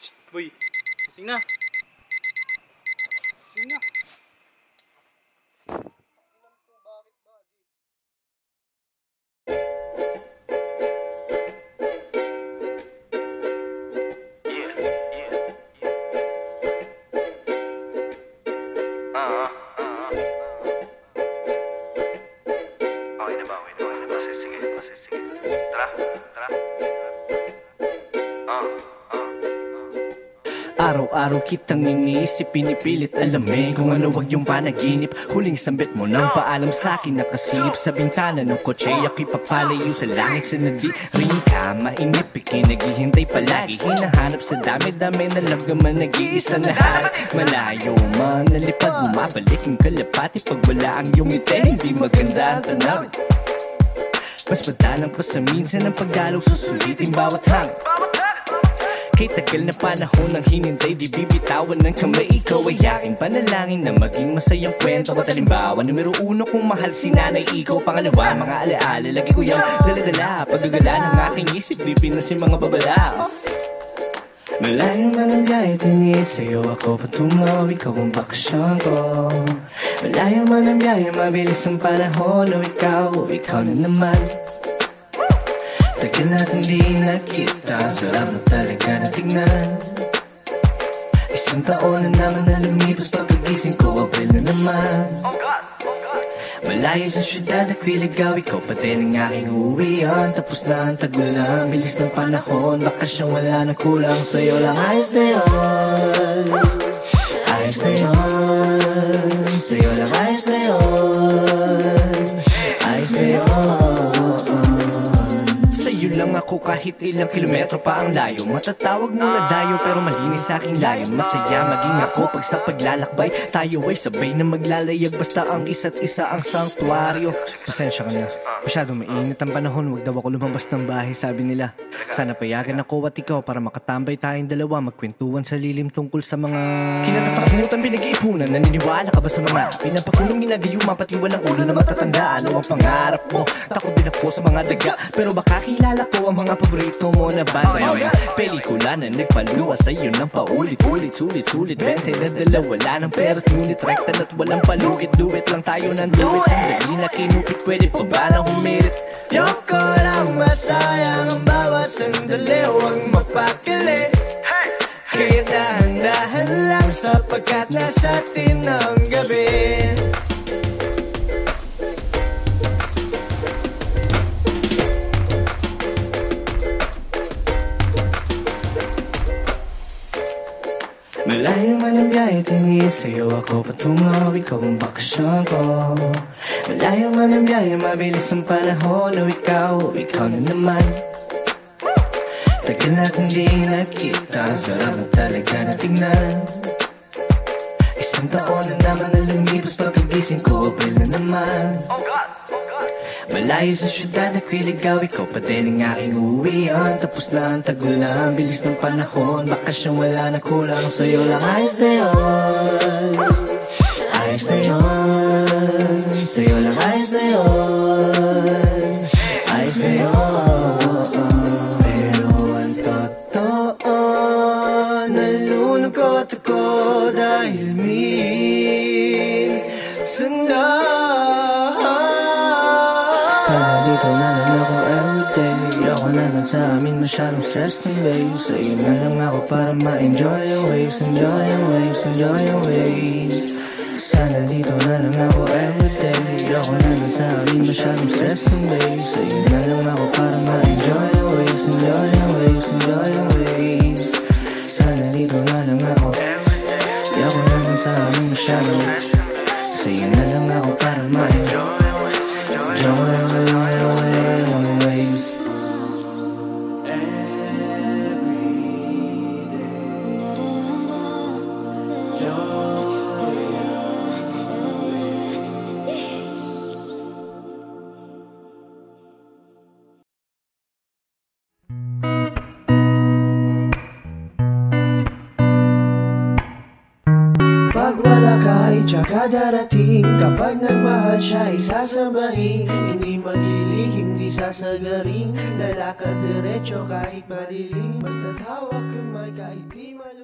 Shh, boy. Gising na. Gising na. Okay na ba? Okay na, ba? Sige, sige. Tara, tara. Araw-araw kitang iniisip, pinipilit alamin Kung ano wag yung panaginip. Huling sambit mo nang paalam sa'kin Nakasilip sa bintana ng kotse. Ako'y papalayo sa langit sa nadi Ring ka, mainip, ikinaghihintay palagi. Hinahanap sa dami-dami na lagaman Nag-iisa na harap. Malayo man, nalipad Bumabalik ang kalapati. Pag wala ang iyong ngiti Hindi maganda ang tanawin. Mas madalang pa sa minsan ang pagdalaw Susulitin bawat hangin Kay tagal na panahon ng hinintay? Di bibitawan ng kamay. Ikaw ay aking panalangin Na maging masayang kwento. At halimbawa Numero uno kung mahal si nanay? Ikaw pangalawa Mga alaala. Lagi ko yung daladala. Paggagala ng aking isip Di pinasin mga babala. Malayo man ang biyahe tinis Sa'yo ako. Patungo Ikaw ang bakasyon ko. Malayo man ang biyahe Mabilis ang panahon. O ikaw, o ikaw na naman Tagal natin di nakita. Sarap na talaga na tingnan Isang taon na naman na lumipas Pagkagising ko, April na naman. Malayo sa syudad, ako'y ligaw Ikaw pa din ang aking uwian Tapos na ang tagulan. Bilis ng panahon. Bakasyong wala na kulang Sa'yo. Lang ayos na yun. Ayos na yun. Sa'yo lang ayos na yun Kahit ilang kilometro pa ang layo Matatawag mo na dayo pero malinis sa aking layon Masaya maging ako pag sa paglalakbay Tayo ay sabay na maglalayag Basta ang isa't isa ang sanktuaryo. Pasensya ka na. Masyado mainit ang panahon Huwag daw ako lumabas ng bahay sabi nila. Sana payagan ako at ikaw Para makatambay tayong dalawa Magkwentuhan sa lilim tungkol sa mga Kinatatakutan pinag-iipunan. Naniniwala ka ba sa mga Pinapakulong ginagayuma Pati walang ulo na matatanda Ano ang pangarap mo? Takot din ako sa mga daga Pero baka kilala ko ang mga paborito mo na banda Mga pelikula na nagpaluwa sa'yo ng paulit-ulit Sulit-sulit, bente na dala Wala ng pera't ngunit rekta na't walang palugit Duet lang tayo ng duet Sandali na kinupit. Pwede pa ba na humirit? Yoko lang masayang ang bawat sandali Huwag mapakali Kaya dahan-dahan lang sapagkat nasa atin Malayo man ang biyahe, tinis Sa'yo ako patungo, ikaw ang bakasyon ko. Malayo man ang biyahe, mabilis ang panahon O ikaw, o ikaw na naman. Tagal natin di nakita Sarap na talaga na tingnan. Isang taon na naman na lumipas Pagkagising ko, April na naman Malayo sa syudad, ako'y ligaw Ikaw pa din ang aking uwian Tapos na ang tagulan, bilis ng panahon. Bakasyong wala na kulang Sa'yo lang. Ayos na yun. Ayos na yun. Sa'yo lang. Ayos na yun. Ayos na yun. Pero ang totoo Nalulungkot ako dahil minsan lang sana dito na lang ako everyday Ako na lang sa amin masyadong stress ng waves Sa'yo na lang ako para ma-enjoy yung waves Enjoy yung waves, enjoy yung waves. Sana dito na lang ako everyday Ako na lang sa amin masyadong stress ng waves Sa'yo na lang ako para ma-enjoy yung waves Enjoy yung waves, enjoy yung waves. Sana dito na lang ako Ako na lang sa amin masyadong tsaka darating Kapag nagmahal siya isasambahin Hindi maglilihim, di sasagaring. Lalakad diretso kahit madilim Basta't hawak kamay kahit di malumbay